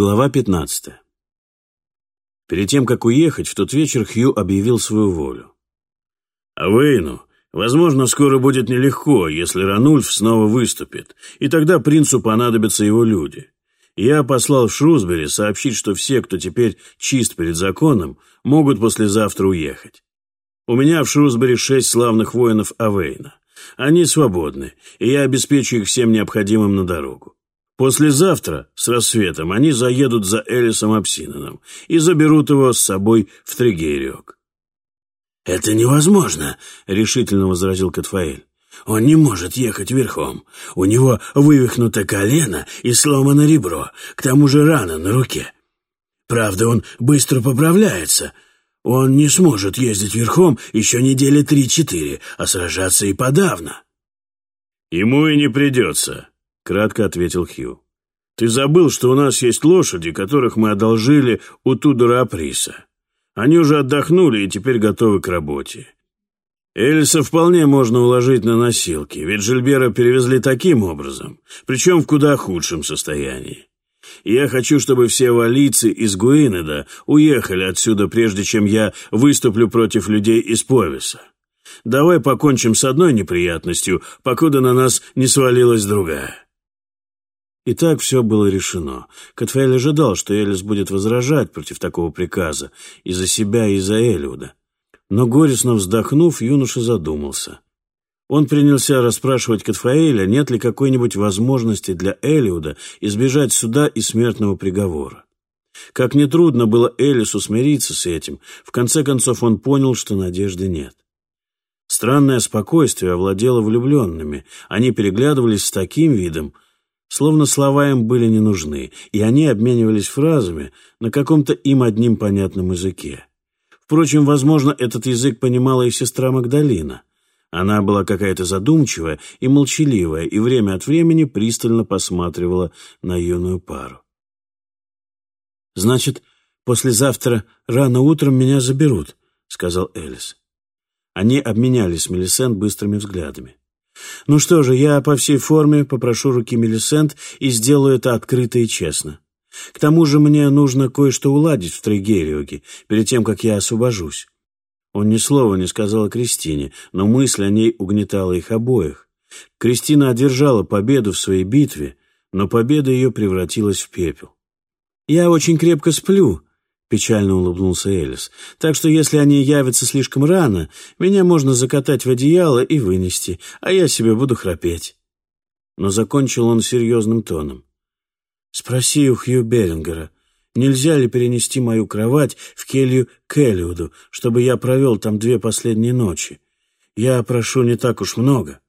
Глава 15. Перед тем, как уехать, в тот вечер Хью объявил свою волю. «А Вейну, возможно, скоро будет нелегко, если Ранульф снова выступит, и тогда принцу понадобятся его люди. Я послал в Шрусбери сообщить, что все, кто теперь чист перед законом, могут послезавтра уехать. У меня в Шрусбери шесть славных воинов Авейна. Они свободны, и я обеспечу их всем необходимым на дорогу. Послезавтра с рассветом они заедут за Элисом Апсиноном и заберут его с собой в Тригериок. «Это невозможно», — решительно возразил Катфаэль. «Он не может ехать верхом. У него вывихнуто колено и сломано ребро, к тому же рана на руке. Правда, он быстро поправляется. Он не сможет ездить верхом еще недели три-четыре, а сражаться и подавно». «Ему и не придется», кратко ответил Хью. «Ты забыл, что у нас есть лошади, которых мы одолжили у Тудора Априса. Они уже отдохнули и теперь готовы к работе. Эльса вполне можно уложить на носилки, ведь Жильбера перевезли таким образом, причем в куда худшем состоянии. я хочу, чтобы все валийцы из Гуинеда уехали отсюда, прежде чем я выступлю против людей из Повиса. Давай покончим с одной неприятностью, покуда на нас не свалилась другая». И так все было решено. Катфаэль ожидал, что Элис будет возражать против такого приказа и за себя, и за Элиуда. Но горестно вздохнув, юноша задумался. Он принялся расспрашивать Катфаэля, нет ли какой-нибудь возможности для Элиуда избежать суда и смертного приговора. Как нетрудно было Элису смириться с этим, в конце концов он понял, что надежды нет. Странное спокойствие овладело влюбленными, они переглядывались с таким видом, Словно слова им были не нужны, и они обменивались фразами на каком-то им одним понятном языке. Впрочем, возможно, этот язык понимала и сестра Магдалина. Она была какая-то задумчивая и молчаливая, и время от времени пристально посматривала на юную пару. «Значит, послезавтра рано утром меня заберут», — сказал Элис. Они обменялись Мелисент быстрыми взглядами. Ну что же, я по всей форме попрошу руки Мелисент и сделаю это открыто и честно. К тому же мне нужно кое-что уладить в Тригериоге, перед тем, как я освобожусь. Он ни слова не сказал о Кристине, но мысль о ней угнетала их обоих. Кристина одержала победу в своей битве, но победа ее превратилась в пепел. «Я очень крепко сплю», — печально улыбнулся Элис. «Так что если они явятся слишком рано, меня можно закатать в одеяло и вынести, а я себе буду храпеть». Но закончил он серьезным тоном. «Спроси у Хью Берингера, нельзя ли перенести мою кровать в келью к Элиуду, чтобы я провел там две последние ночи? Я прошу не так уж много».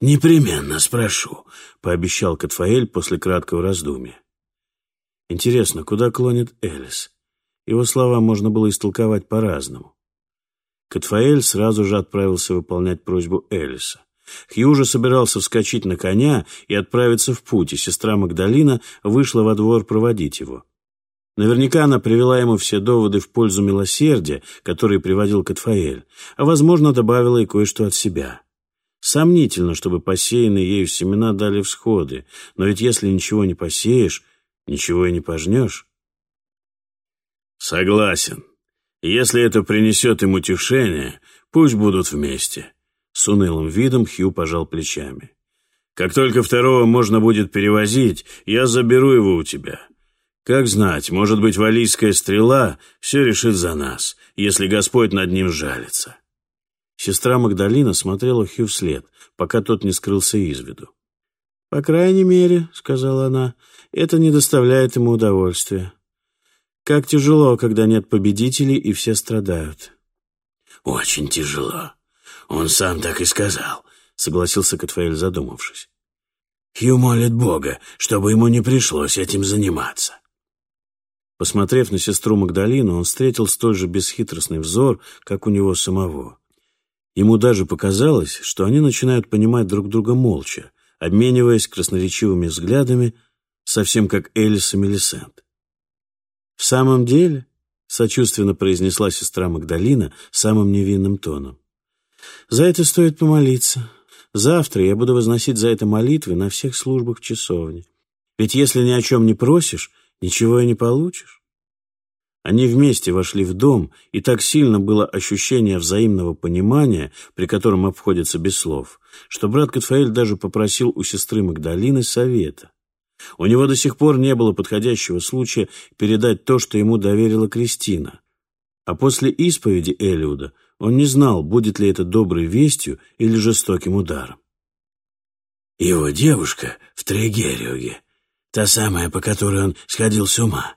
«Непременно спрошу», — пообещал Катфаэль после краткого раздумья. Интересно, куда клонит Элис? Его слова можно было истолковать по-разному. Катфаэль сразу же отправился выполнять просьбу Элиса. Хью же собирался вскочить на коня и отправиться в путь, и сестра Магдалина вышла во двор проводить его. Наверняка она привела ему все доводы в пользу милосердия, которые приводил Катфаэль, а, возможно, добавила и кое-что от себя. Сомнительно, чтобы посеянные ею семена дали всходы, но ведь если ничего не посеешь, Ничего и не пожнешь. Согласен. Если это принесет им утешение, пусть будут вместе. С унылым видом Хью пожал плечами. Как только второго можно будет перевозить, я заберу его у тебя. Как знать, может быть, валийская стрела все решит за нас, если Господь над ним жалится. Сестра Магдалина смотрела Хью вслед, пока тот не скрылся из виду. «По крайней мере, — сказала она, — это не доставляет ему удовольствия. Как тяжело, когда нет победителей и все страдают». «Очень тяжело. Он сам так и сказал», — согласился Катфаэль, задумавшись. «Хью молит Бога, чтобы ему не пришлось этим заниматься». Посмотрев на сестру Магдалину, он встретил столь же бесхитростный взор, как у него самого. Ему даже показалось, что они начинают понимать друг друга молча, обмениваясь красноречивыми взглядами, совсем как Элис и Мелисент. «В самом деле», — сочувственно произнесла сестра Магдалина самым невинным тоном, «за это стоит помолиться. Завтра я буду возносить за это молитвы на всех службах в часовне. Ведь если ни о чем не просишь, ничего и не получишь. Они вместе вошли в дом, и так сильно было ощущение взаимного понимания, при котором обходится без слов, что брат Катфаэль даже попросил у сестры Магдалины совета. У него до сих пор не было подходящего случая передать то, что ему доверила Кристина. А после исповеди Элиуда он не знал, будет ли это доброй вестью или жестоким ударом. Его девушка в Трегериуге, та самая, по которой он сходил с ума,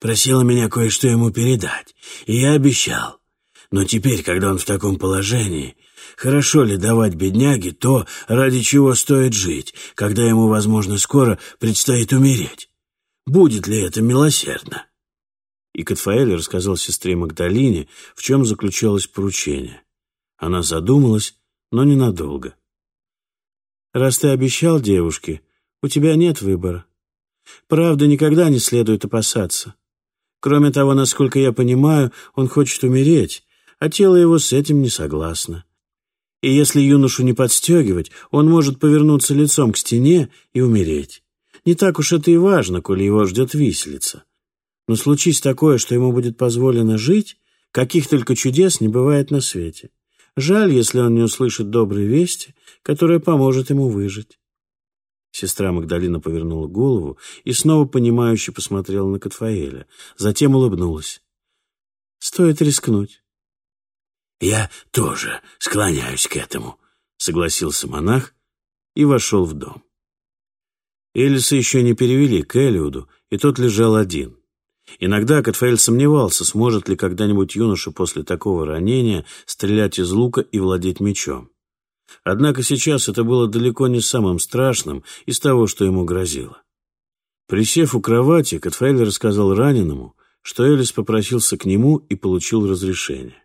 просила меня кое-что ему передать, и я обещал. Но теперь, когда он в таком положении, хорошо ли давать бедняге то, ради чего стоит жить, когда ему, возможно, скоро предстоит умереть? Будет ли это милосердно? И Катфаэль рассказал сестре Магдалине, в чем заключалось поручение. Она задумалась, но ненадолго. «Раз ты обещал девушке, у тебя нет выбора. Правда, никогда не следует опасаться. Кроме того, насколько я понимаю, он хочет умереть, а тело его с этим не согласно. И если юношу не подстегивать, он может повернуться лицом к стене и умереть. Не так уж это и важно, коли его ждет виселица. Но случись такое, что ему будет позволено жить, каких только чудес не бывает на свете. Жаль, если он не услышит доброй вести, которая поможет ему выжить. Сестра Магдалина повернула голову и снова понимающе посмотрела на Катфаэля, затем улыбнулась. «Стоит рискнуть». «Я тоже склоняюсь к этому», — согласился монах и вошел в дом. Элиса еще не перевели к Элиуду, и тот лежал один. Иногда Катфаэль сомневался, сможет ли когда-нибудь юноша после такого ранения стрелять из лука и владеть мечом. Однако сейчас это было далеко не самым страшным из того, что ему грозило. Присев у кровати, Катфаэль рассказал раненому, что Элис попросился к нему и получил разрешение.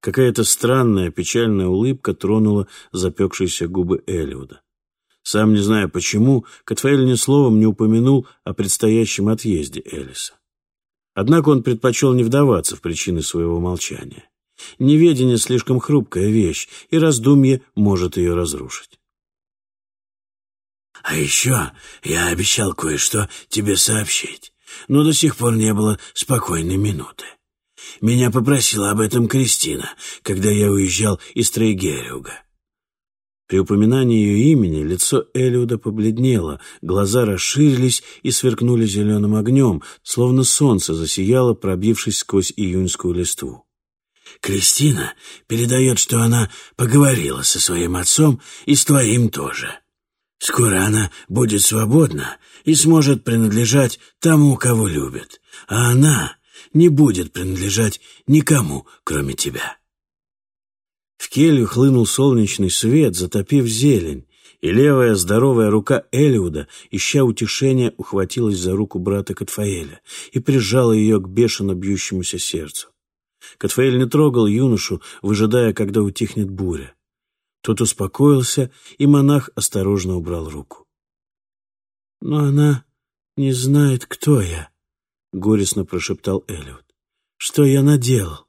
Какая-то странная, печальная улыбка тронула запекшиеся губы Элиуда. Сам не зная почему, Катфаэль ни словом не упомянул о предстоящем отъезде Элиса. Однако он предпочел не вдаваться в причины своего молчания. Неведение слишком хрупкая вещь, и раздумье может ее разрушить. «А еще я обещал кое-что тебе сообщить, но до сих пор не было спокойной минуты. Меня попросила об этом Кристина, когда я уезжал из Трейгериуга. При упоминании ее имени лицо Элиуда побледнело, глаза расширились и сверкнули зеленым огнем, словно солнце засияло, пробившись сквозь июньскую листву. Кристина передает, что она поговорила со своим отцом и с твоим тоже. Скоро она будет свободна и сможет принадлежать тому, кого любит, а она не будет принадлежать никому, кроме тебя. В келью хлынул солнечный свет, затопив зелень, и левая здоровая рука Элиуда, ища утешения, ухватилась за руку брата Катфаэля и прижала ее к бешено бьющемуся сердцу. Катфаэль не трогал юношу, выжидая, когда утихнет буря. Тот успокоился, и монах осторожно убрал руку. «Но она не знает, кто я», — горестно прошептал Эллиот. «Что я наделал?»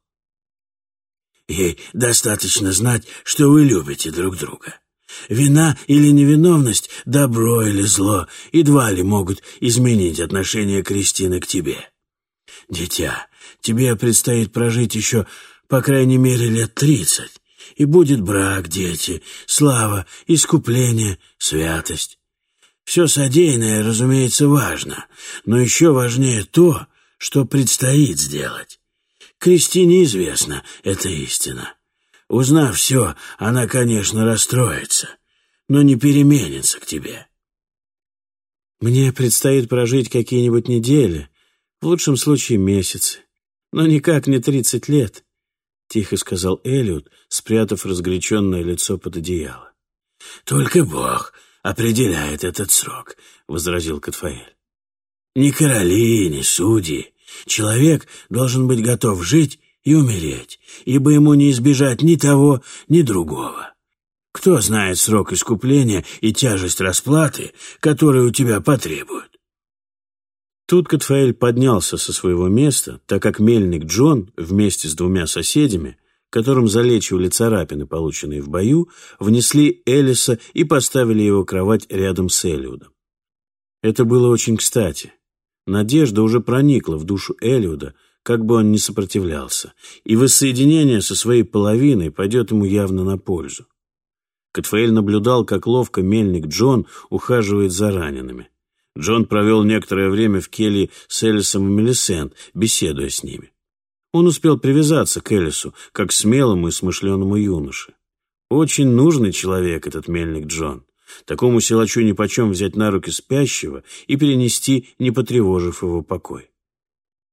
«Ей достаточно знать, что вы любите друг друга. Вина или невиновность, добро или зло, едва ли могут изменить отношение Кристины к тебе. Дитя, тебе предстоит прожить еще, по крайней мере, лет тридцать, и будет брак, дети, слава, искупление, святость. Все содеянное, разумеется, важно, но еще важнее то, что предстоит сделать. Кристине известна эта истина. Узнав все, она, конечно, расстроится, но не переменится к тебе. Мне предстоит прожить какие-нибудь недели, в лучшем случае месяцы, но никак не тридцать лет, — тихо сказал Элиот, спрятав разгоряченное лицо под одеяло. — Только Бог определяет этот срок, — возразил Катфаэль. — Ни короли, ни судьи. Человек должен быть готов жить и умереть, ибо ему не избежать ни того, ни другого. Кто знает срок искупления и тяжесть расплаты, которую у тебя потребуют? Тут Катфаэль поднялся со своего места, так как мельник Джон вместе с двумя соседями, которым залечивали царапины, полученные в бою, внесли Элиса и поставили его кровать рядом с Элиудом. Это было очень кстати. Надежда уже проникла в душу Элиуда, как бы он ни сопротивлялся, и воссоединение со своей половиной пойдет ему явно на пользу. Катфаэль наблюдал, как ловко мельник Джон ухаживает за ранеными. Джон провел некоторое время в келье с Элисом и Мелисент, беседуя с ними. Он успел привязаться к Элису, как смелому и смышленому юноше. Очень нужный человек этот мельник Джон. Такому силачу нипочем взять на руки спящего и перенести, не потревожив его покой.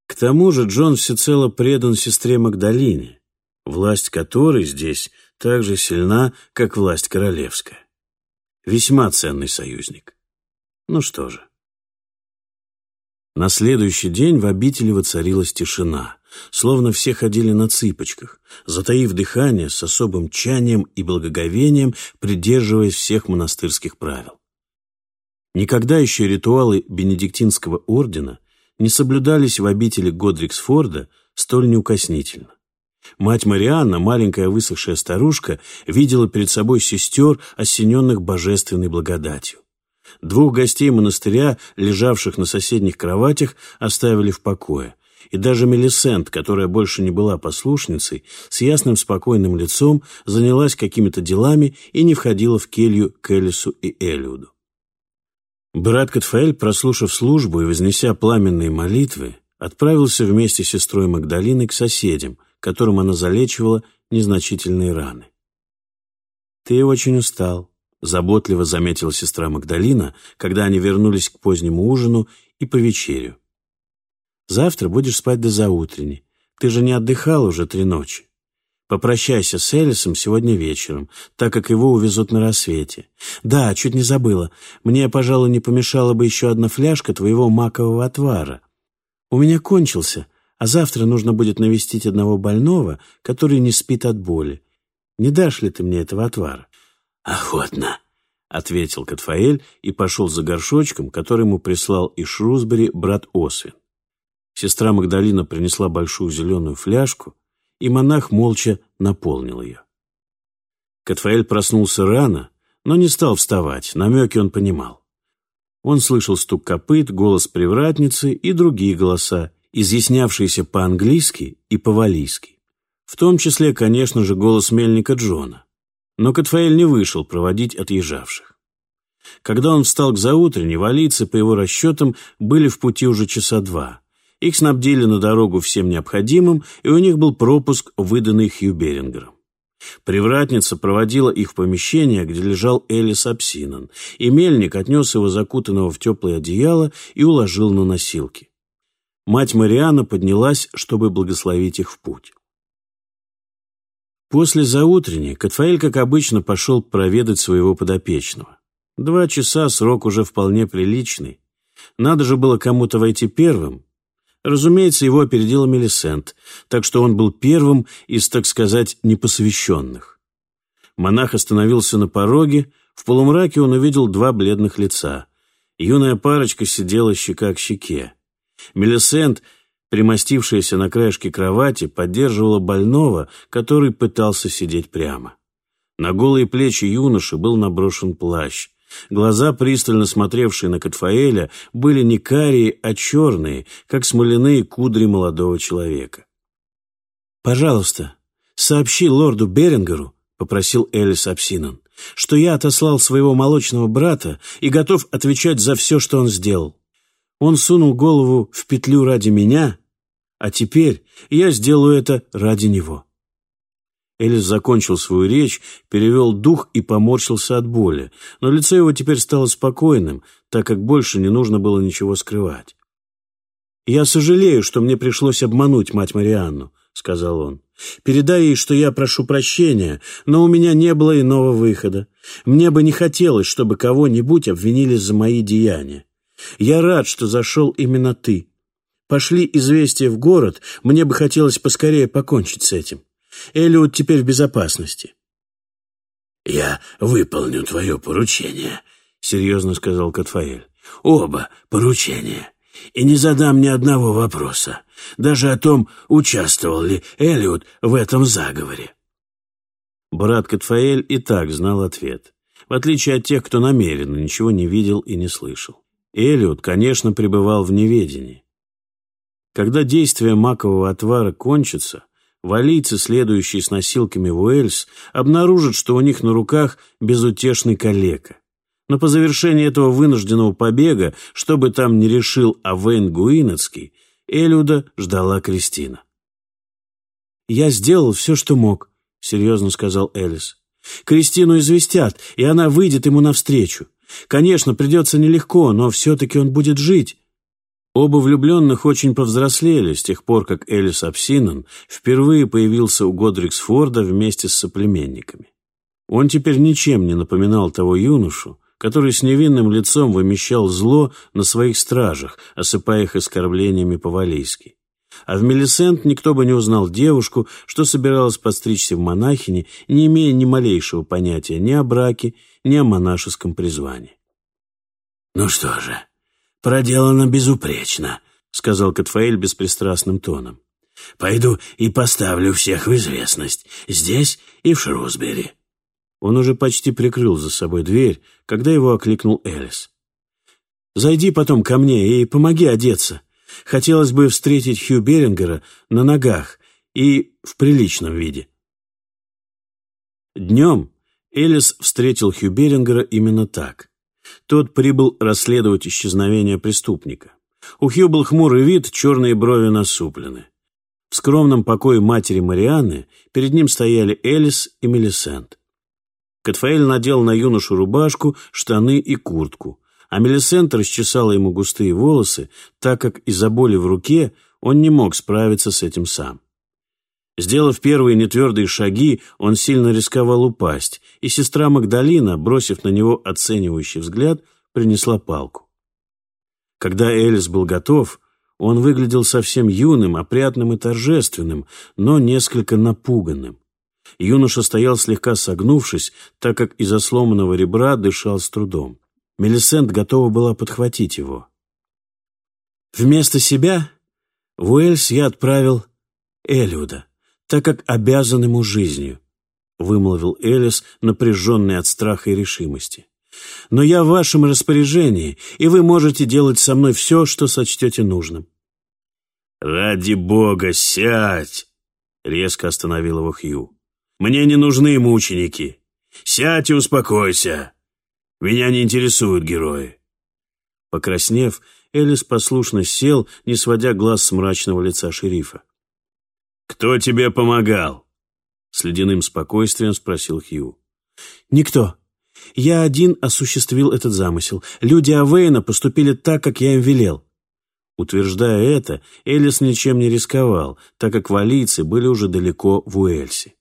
К тому же Джон всецело предан сестре Магдалине, власть которой здесь так же сильна, как власть королевская. Весьма ценный союзник. Ну что же. На следующий день в обители воцарилась тишина, словно все ходили на цыпочках, затаив дыхание с особым чанием и благоговением, придерживаясь всех монастырских правил. Никогда еще ритуалы Бенедиктинского ордена не соблюдались в обители Годриксфорда столь неукоснительно. Мать Марианна, маленькая высохшая старушка, видела перед собой сестер, осененных божественной благодатью. Двух гостей монастыря, лежавших на соседних кроватях, оставили в покое, и даже Мелисент, которая больше не была послушницей, с ясным спокойным лицом занялась какими-то делами и не входила в келью к Элису и Элиуду. Брат Катфаэль, прослушав службу и вознеся пламенные молитвы, отправился вместе с сестрой Магдалиной к соседям, которым она залечивала незначительные раны. «Ты очень устал», — заботливо заметила сестра Магдалина, когда они вернулись к позднему ужину и по вечерю. «Завтра будешь спать до заутренни. Ты же не отдыхал уже три ночи. Попрощайся с Элисом сегодня вечером, так как его увезут на рассвете. Да, чуть не забыла. Мне, пожалуй, не помешала бы еще одна фляжка твоего макового отвара. У меня кончился, а завтра нужно будет навестить одного больного, который не спит от боли. Не дашь ли ты мне этого отвара?» «Охотно», — ответил Катфаэль и пошел за горшочком, который ему прислал из Шрусбери брат Освин. Сестра Магдалина принесла большую зеленую фляжку, и монах молча наполнил ее. Катфаэль проснулся рано, но не стал вставать, намеки он понимал. Он слышал стук копыт, голос привратницы и другие голоса, изъяснявшиеся по-английски и по-валийски. В том числе, конечно же, голос мельника Джона. Но Катфаэль не вышел проводить отъезжавших. Когда он встал к заутренне, валийцы, по его расчетам, были в пути уже часа два. Их снабдили на дорогу всем необходимым, и у них был пропуск, выданный Хью Берингером. Привратница проводила их в помещение, где лежал Элис Апсинан, и мельник отнес его закутанного в теплое одеяло и уложил на носилки. Мать Мариана поднялась, чтобы благословить их в путь. После заутренней Катфаэль, как обычно, пошел проведать своего подопечного. Два часа срок уже вполне приличный. Надо же было кому-то войти первым. Разумеется, его опередила Мелисент, так что он был первым из, так сказать, непосвященных. Монах остановился на пороге, в полумраке он увидел два бледных лица. Юная парочка сидела щека к щеке. Мелисент, примостившаяся на краешке кровати, поддерживала больного, который пытался сидеть прямо. На голые плечи юноши был наброшен плащ. Глаза, пристально смотревшие на Катфаэля, были не карие, а черные, как смоляные кудри молодого человека. «Пожалуйста, сообщи лорду Берингеру», — попросил Элис Апсинан, «что я отослал своего молочного брата и готов отвечать за все, что он сделал. Он сунул голову в петлю ради меня, а теперь я сделаю это ради него». Элис закончил свою речь, перевел дух и поморщился от боли, но лицо его теперь стало спокойным, так как больше не нужно было ничего скрывать. «Я сожалею, что мне пришлось обмануть мать Марианну», — сказал он. «Передай ей, что я прошу прощения, но у меня не было иного выхода. Мне бы не хотелось, чтобы кого-нибудь обвинили за мои деяния. Я рад, что зашел именно ты. Пошли известия в город, мне бы хотелось поскорее покончить с этим. Элиот теперь в безопасности. «Я выполню твое поручение», — серьезно сказал Катфаэль. «Оба поручения. И не задам ни одного вопроса, даже о том, участвовал ли Элиот в этом заговоре». Брат Катфаэль и так знал ответ, в отличие от тех, кто намеренно ничего не видел и не слышал. Элиот, конечно, пребывал в неведении. Когда действие макового отвара кончится, валийцы, следующие с носилками в Уэльс, обнаружат, что у них на руках безутешный калека. Но по завершении этого вынужденного побега, что бы там ни решил Авейн Гуинецкий, Элюда ждала Кристина. «Я сделал все, что мог», — серьезно сказал Элис. «Кристину известят, и она выйдет ему навстречу. Конечно, придется нелегко, но все-таки он будет жить». Оба влюбленных очень повзрослели с тех пор, как Элис Апсинан впервые появился у Годриксфорда вместе с соплеменниками. Он теперь ничем не напоминал того юношу, который с невинным лицом вымещал зло на своих стражах, осыпая их оскорблениями по-валийски. А в Мелисент никто бы не узнал девушку, что собиралась подстричься в монахине, не имея ни малейшего понятия ни о браке, ни о монашеском призвании. «Ну что же, проделано безупречно», — сказал Катфаэль беспристрастным тоном. «Пойду и поставлю всех в известность, здесь и в Шрусбери». Он уже почти прикрыл за собой дверь, когда его окликнул Элис. «Зайди потом ко мне и помоги одеться. Хотелось бы встретить Хью Берингера на ногах и в приличном виде». Днем Элис встретил Хью Берингера именно так. Тот прибыл расследовать исчезновение преступника. У Хью был хмурый вид, черные брови насуплены. В скромном покое матери Марианны перед ним стояли Элис и Мелисент. Катфаэль надел на юношу рубашку, штаны и куртку, а Мелисент расчесала ему густые волосы, так как из-за боли в руке он не мог справиться с этим сам. Сделав первые нетвердые шаги, он сильно рисковал упасть, и сестра Магдалина, бросив на него оценивающий взгляд, принесла палку. Когда Элис был готов, он выглядел совсем юным, опрятным и торжественным, но несколько напуганным. Юноша стоял слегка согнувшись, так как из-за сломанного ребра дышал с трудом. Мелисент готова была подхватить его. Вместо себя в Уэльс я отправил Элиуда, так как обязан ему жизнью, вымолвил Элис, напряженный от страха и решимости. Но я в вашем распоряжении, и вы можете делать со мной все, что сочтете нужным. «Ради бога, сядь!» — резко остановил его Хью. Мне не нужны мученики. Сядь и успокойся. Меня не интересуют герои». Покраснев, Элис послушно сел, не сводя глаз с мрачного лица шерифа. «Кто тебе помогал?» С ледяным спокойствием спросил Хью. «Никто. Я один осуществил этот замысел. Люди Авейна поступили так, как я им велел». Утверждая это, Элис ничем не рисковал, так как валийцы были уже далеко в Уэльсе.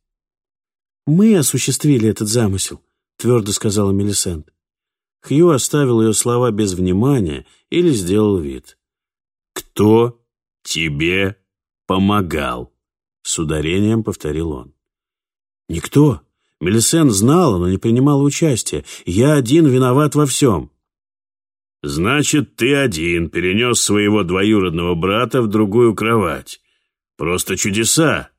«Мы осуществили этот замысел», — твердо сказала Мелисент. Хью оставил ее слова без внимания или сделал вид. «Кто тебе помогал?» — с ударением повторил он. «Никто. Мелисент знала, но не принимала участия. Я один виноват во всем». «Значит, ты один перенес своего двоюродного брата в другую кровать. Просто чудеса!»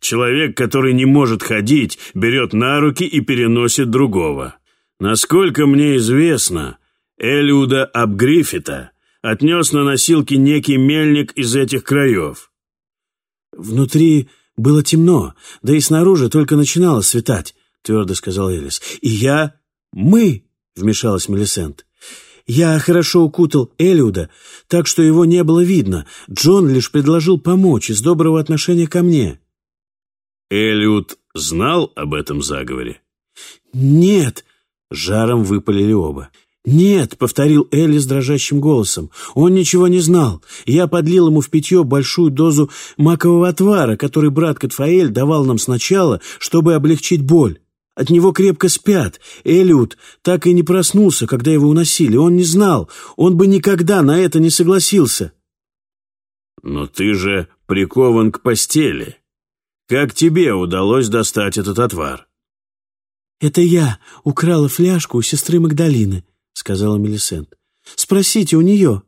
Человек, который не может ходить, берет на руки и переносит другого. Насколько мне известно, Элиуда Абгриффита отнес на носилки некий мельник из этих краев. «Внутри было темно, да и снаружи только начинало светать», — твердо сказал Элис. «И я... мы...» — вмешалась Мелисент. «Я хорошо укутал Элиуда, так что его не было видно. Джон лишь предложил помочь из доброго отношения ко мне». Элиот знал об этом заговоре? «Нет!» — жаром выпалили оба. «Нет!» — повторил Элли с дрожащим голосом. «Он ничего не знал. Я подлил ему в питье большую дозу макового отвара, который брат Катфаэль давал нам сначала, чтобы облегчить боль. От него крепко спят. Элиот так и не проснулся, когда его уносили. Он не знал. Он бы никогда на это не согласился». «Но ты же прикован к постели», как тебе удалось достать этот отвар?» «Это я украла фляжку у сестры Магдалины», — сказала Мелисент. «Спросите у нее».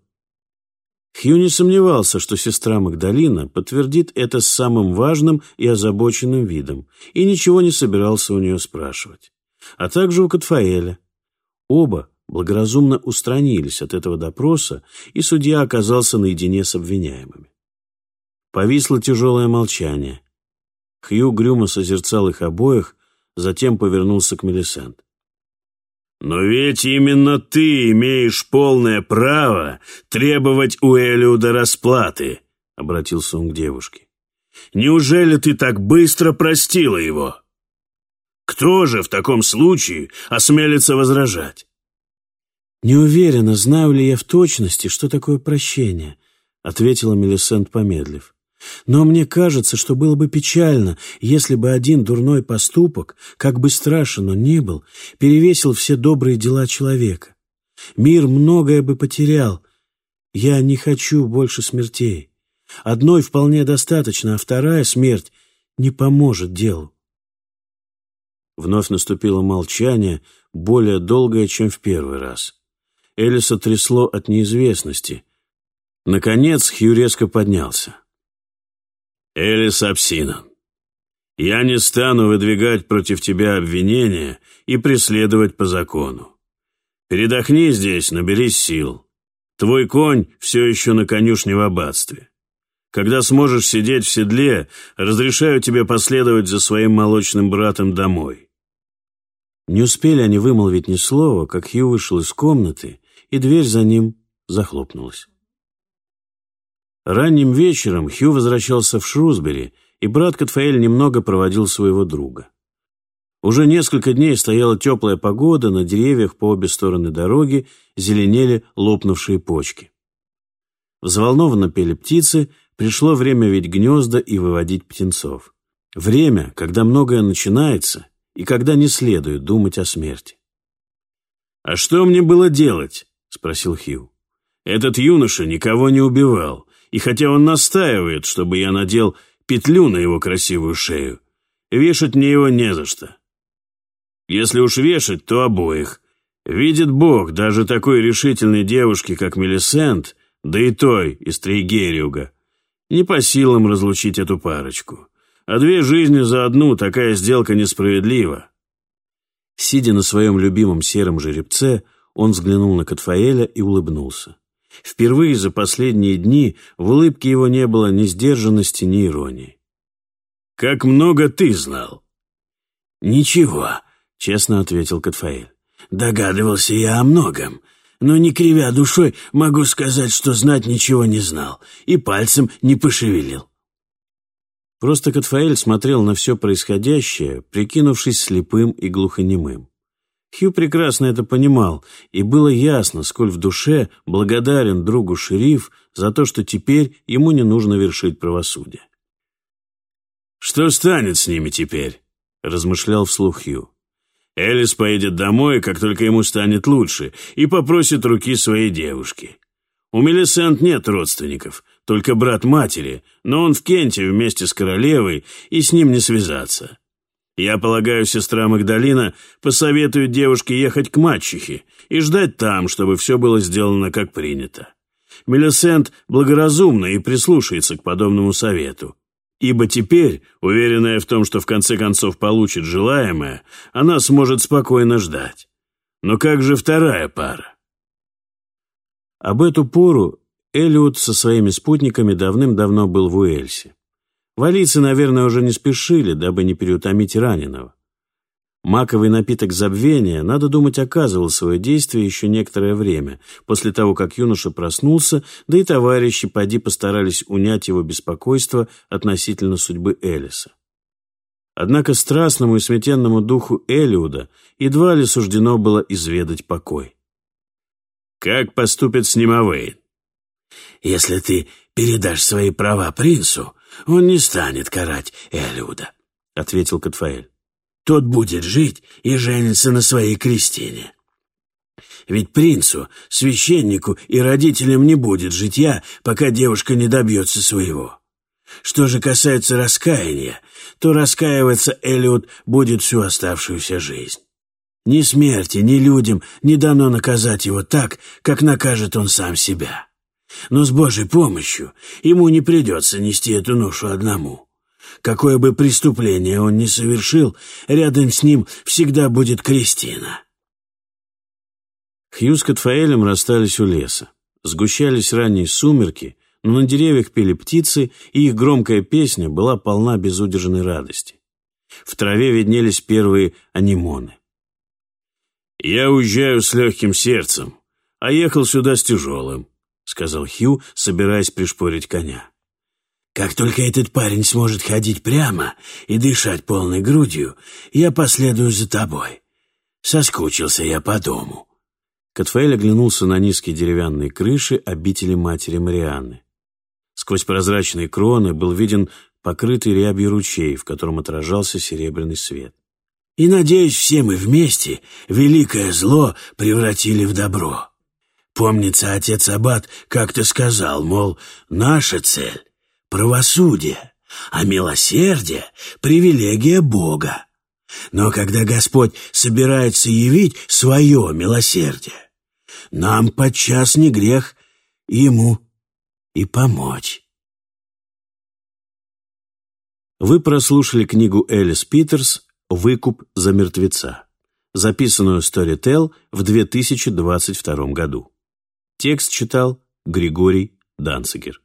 Хью не сомневался, что сестра Магдалина подтвердит это с самым важным и озабоченным видом, и ничего не собирался у нее спрашивать. А также у Катфаэля. Оба благоразумно устранились от этого допроса, и судья оказался наедине с обвиняемыми. Повисло тяжелое молчание. Хью грюмо созерцал их обоих, затем повернулся к Мелисент. «Но ведь именно ты имеешь полное право требовать у Элиуда расплаты», — обратился он к девушке. «Неужели ты так быстро простила его? Кто же в таком случае осмелится возражать?» «Не уверена, знаю ли я в точности, что такое прощение», — ответила Мелисент, помедлив. Но мне кажется, что было бы печально, если бы один дурной поступок, как бы страшен он ни был, перевесил все добрые дела человека. Мир многое бы потерял. Я не хочу больше смертей. Одной вполне достаточно, а вторая смерть не поможет делу. Вновь наступило молчание, более долгое, чем в первый раз. Элиса трясло от неизвестности. Наконец Хью резко поднялся. Элис Апсинан, я не стану выдвигать против тебя обвинения и преследовать по закону. Передохни здесь, наберись сил. Твой конь все еще на конюшне в аббатстве. Когда сможешь сидеть в седле, разрешаю тебе последовать за своим молочным братом домой». Не успели они вымолвить ни слова, как Хью вышел из комнаты, и дверь за ним захлопнулась. Ранним вечером Хью возвращался в Шрусбери, и брат Катфаэль немного проводил своего друга. Уже несколько дней стояла теплая погода, на деревьях по обе стороны дороги зеленели лопнувшие почки. Взволнованно пели птицы, пришло время ведь гнезда и выводить птенцов. Время, когда многое начинается и когда не следует думать о смерти. «А что мне было делать?» — спросил Хью. «Этот юноша никого не убивал, и хотя он настаивает, чтобы я надел петлю на его красивую шею, вешать мне его не за что. Если уж вешать, то обоих. Видит Бог, даже такой решительной девушке, как Мелисент, да и той из Трейгериуга, не по силам разлучить эту парочку. А две жизни за одну такая сделка несправедлива. Сидя на своем любимом сером жеребце, он взглянул на Катфаэля и улыбнулся. Впервые за последние дни в улыбке его не было ни сдержанности, ни иронии. «Как много ты знал?» «Ничего», — честно ответил Катфаэль. «Догадывался я о многом, но, не кривя душой, могу сказать, что знать ничего не знал и пальцем не пошевелил». Просто Катфаэль смотрел на все происходящее, прикинувшись слепым и глухонемым. Хью прекрасно это понимал, и было ясно, сколь в душе благодарен другу шериф за то, что теперь ему не нужно вершить правосудие. «Что станет с ними теперь?» — размышлял вслух Хью. «Элис поедет домой, как только ему станет лучше, и попросит руки своей девушки. У Мелисент нет родственников, только брат матери, но он в Кенте вместе с королевой, и с ним не связаться. Я полагаю, сестра Магдалина посоветует девушке ехать к мачехе и ждать там, чтобы все было сделано как принято. Мелисент благоразумна и прислушается к подобному совету. Ибо теперь, уверенная в том, что в конце концов получит желаемое, она сможет спокойно ждать. Но как же вторая пара? Об эту пору Элиот со своими спутниками давным-давно был в Уэльсе. Валийцы, наверное, уже не спешили, дабы не переутомить раненого. Маковый напиток забвения, надо думать, оказывал свое действие еще некоторое время, после того, как юноша проснулся, да и товарищи поди постарались унять его беспокойство относительно судьбы Элиса. Однако страстному и сметенному духу Элиуда едва ли суждено было изведать покой. «Как поступит с ним Авейн?» «Если ты передашь свои права принцу, он не станет карать Элиуда», — ответил Катфаэль. «Тот будет жить и женится на своей Кристине. Ведь принцу, священнику и родителям не будет житья, пока девушка не добьется своего. Что же касается раскаяния, то раскаиваться Элиот будет всю оставшуюся жизнь. Ни смерти, ни людям не дано наказать его так, как накажет он сам себя. Но с Божьей помощью ему не придется нести эту ношу одному. Какое бы преступление он ни совершил, рядом с ним всегда будет Кристина. Хью с Катфаэлем расстались у леса. Сгущались ранние сумерки, но на деревьях пели птицы, и их громкая песня была полна безудержной радости. В траве виднелись первые анимоны. «Я уезжаю с легким сердцем, а ехал сюда с тяжелым», — сказал Хью, собираясь пришпорить коня. «Как только этот парень сможет ходить прямо и дышать полной грудью, я последую за тобой. Соскучился я по дому». Катфаэль оглянулся на низкие деревянные крыши обители матери Марианны. Сквозь прозрачные кроны был виден покрытый рябью ручей, в котором отражался серебряный свет. «И, надеюсь, все мы вместе великое зло превратили в добро. Помнится, отец Аббат как-то сказал, мол, наша цель — правосудие, а милосердие — привилегия Бога. Но когда Господь собирается явить свое милосердие, нам подчас не грех Ему и помочь. Вы прослушали книгу Элис Питерс «Выкуп за мертвеца», записанную Storytel в 2022 году. Текст читал Григорий Данцигер.